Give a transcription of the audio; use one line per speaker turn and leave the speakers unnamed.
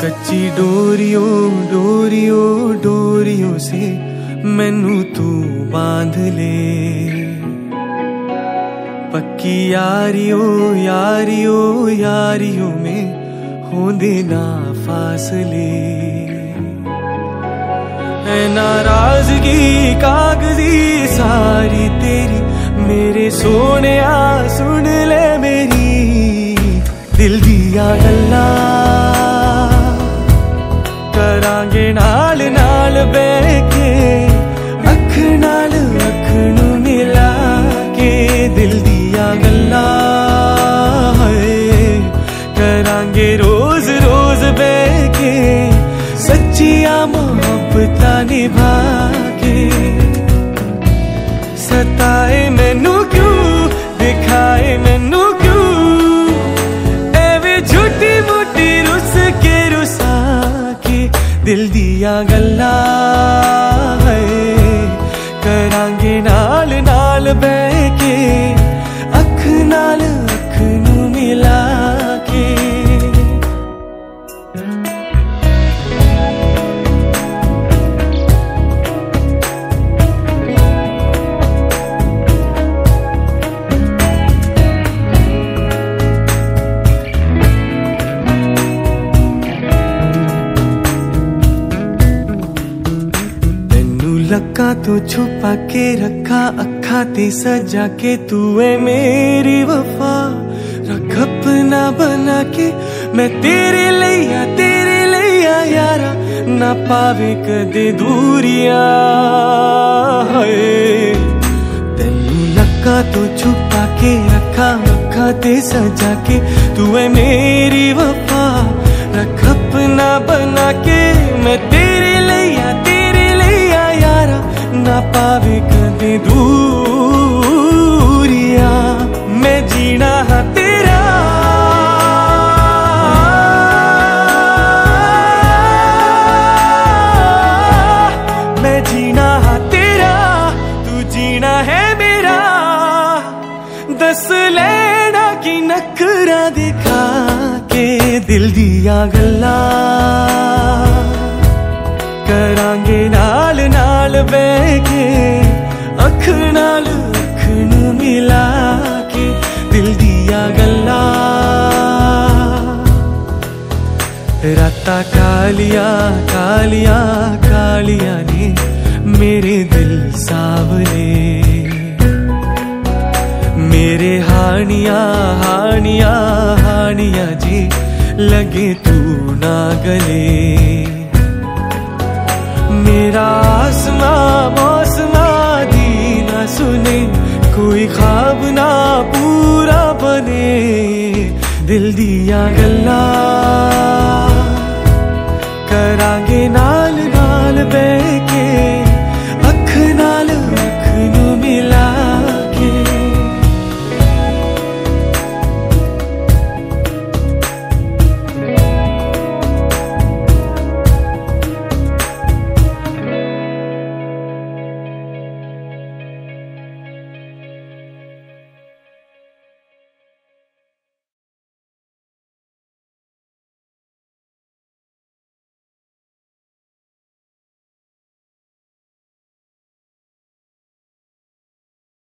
ਸੱਚੀ ਡੋਰੀਓ ਡੋਰੀਓ ਡੋਰੀਓ ਸੇ ਮੈਨੂੰ ਤੂੰ ਬਾਂਧ ਲੈ ਪੱਕੀ ਯਾਰੀਓ ਯਾਰੀਓ ਯਾਰੀਓ ਮੇ ਹੋਂਦੇ ਨਾ ਫਾਸਲੇ है नाराजगी कागजी सारी तेरी मेरे सोने सुन ले मेरी दिल दिया गल्ला के सताए मैनू क्यों? दिखाए मैनू क्यों? एवे झूठी मोटी रुस के रुसा के दिल दिया गल्ला लक्का तो छुपा के रखा, अखा ते सजा के, तू है मेरी वफा, रख अपना बना के, मैं तेरे लिया तेरे लिया यारा, ना पावे कदे दूरिया है तेनू लक्का तो छुपा के रखा, अखा ते सजा के, तू है मेरी वफा भी दूरिया मैं जीना है तेरा। मैं जीना है तेरा, तू जीना है मेरा। दस लेना की नखरा दिखा के दिल दिया गला करांगे नाल नाल बैठे रत्ता कालिया कालिया कालिया ने मेरे दिल सावले। मेरे हानिया हानिया हानिया जी, लगे तू ना गले। मेरा आसमा, मौसमा दी ना सुने, कोई ख्वाब ना पूरा बने। दिल दिया गल्ला।